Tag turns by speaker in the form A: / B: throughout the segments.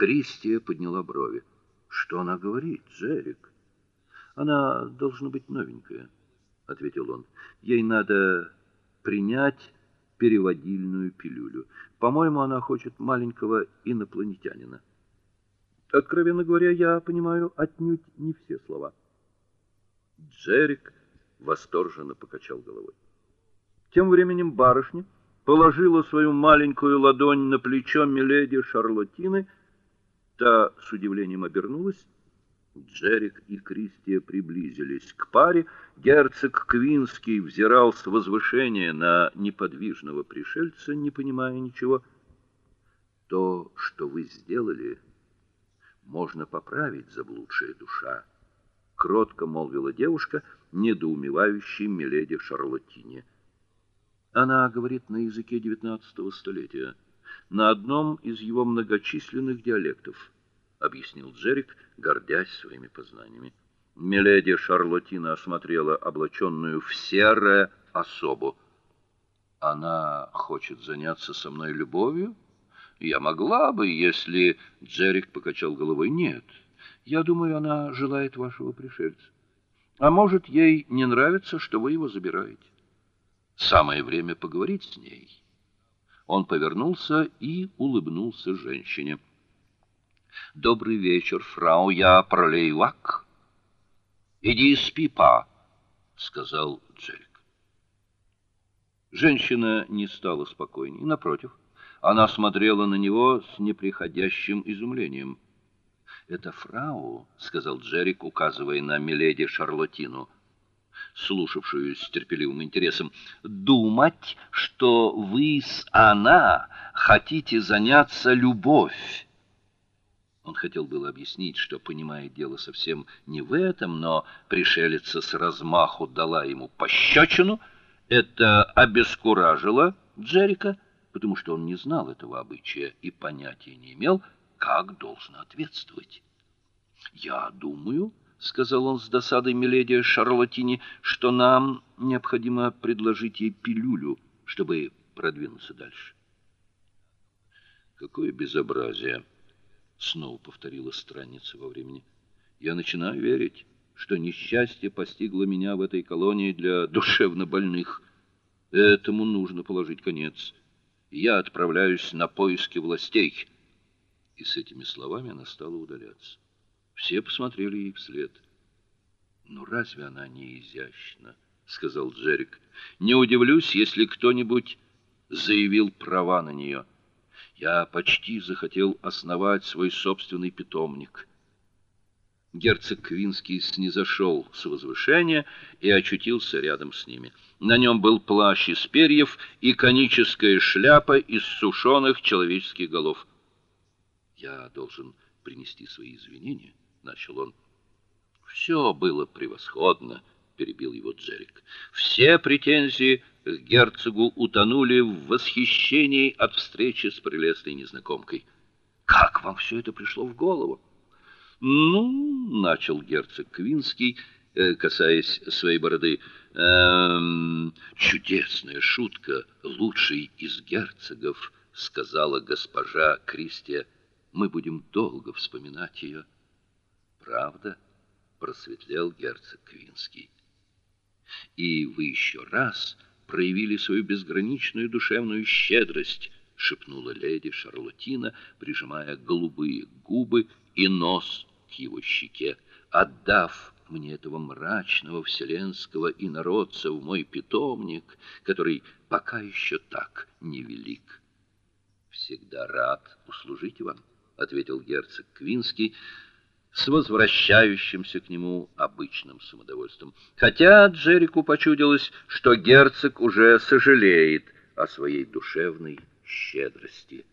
A: Кристия подняла брови. Что она говорит, Джерик? Она должна быть новенькая, ответил он. Ей надо принять переводильную пилюлю. По-моему, она хочет маленького инопланетянина. Откровенно говоря, я понимаю отнюдь не все слова. Джерик восторженно покачал головой. Тем временем барышня положила свою маленькую ладонь на плечо миледи Шарлотины. Та с удивлением обернулась. Джерик и Кристия приблизились к паре. Герцог Квинский взирал с возвышения на неподвижного пришельца, не понимая ничего. То, что вы сделали, можно поправить, заблудшая душа, кротко молвила девушка, недоумевающей миледи Шарлоттине. Она говорит на языке XIX столетия, на одном из его многочисленных диалектов, объяснил Джерик, гордясь своими познаниями. Миледи Шарлоттина осмотрела облаченную в серое особу. Она хочет заняться со мной любовью? Я могла бы, если Джерик покачал головой. Нет. Я думаю, она желает вашего пришельца. А может, ей не нравится, что вы его забираете. Самое время поговорить с ней. Он повернулся и улыбнулся женщине. Добрый вечер, фрау, я Пролейвак. Иди спи, па, сказал Джерик. Женщина не стала спокойней, напротив, она смотрела на него с неприходящим изумлением. "Это фрау", сказал Джерик, указывая на миледи Шарлотину, слушавшую с терпеливым интересом. "Думать, что вы с она хотите заняться любовь". Он хотел было объяснить, что понимает дело совсем не в этом, но пришелица с размаху дала ему пощечину. Это обескуражило Джерика потому что он не знал этого обычая и понятия не имел, как должен ответствовать. "Я думаю", сказал он с досадой миледи Шарлотине, "что нам необходимо предложить ей пилюлю, чтобы продвинуться дальше". Какое безобразие, снова повторила странница во времени. Я начинаю верить, что несчастье постигло меня в этой колонии для душевнобольных. Этому нужно положить конец я отправляюсь на поиски властей. И с этими словами она стала удаляться. Все посмотрели ей вслед. Ну разве она не изящна, сказал Джерик. Не удивлюсь, если кто-нибудь заявил права на нее. Я почти захотел основать свой собственный питомник. Герцог Квинский снизошел с возвышения и очутился рядом с ними. На нем был плащ из перьев и коническая шляпа из сушеных человеческих голов. Я должен принести свои извинения, начал он. Все было превосходно, перебил его Джерик. Все претензии к герцогу утонули в восхищении от встречи с прелестной незнакомкой. Как вам все это пришло в голову? Ну, начал герцог Квинский, э, касаясь своей бороды. Эм, чудесная шутка, лучший из герцогов, сказала госпожа Кристия. Мы будем долго вспоминать ее. Правда? просветлел герцог Квинский. И вы еще раз проявили свою безграничную душевную щедрость, шепнула леди Шарлотина, прижимая голубые губы и нос к его щеке, отдав мне этого мрачного вселенского инородца в мой питомник, который пока еще так невелик. Всегда рад услужить вам, ответил герцог Квинский с возвращающимся к нему обычным самодовольством. Хотя Джерику почудилось, что герцог уже сожалеет о своей душевной щедрости.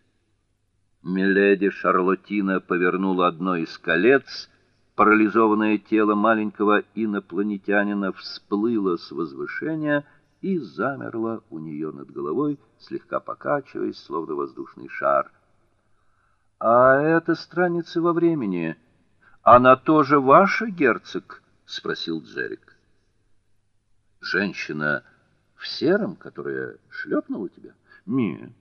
A: Миледи Шарлотина повернула одно из колец, парализованное тело маленького инопланетянина всплыло с возвышения и замерло у нее над головой, слегка покачиваясь, словно воздушный шар. А эта страница во времени, она тоже ваша, герцог, спросил Джерик. Женщина в сером, которая шлепнула тебя? Нет.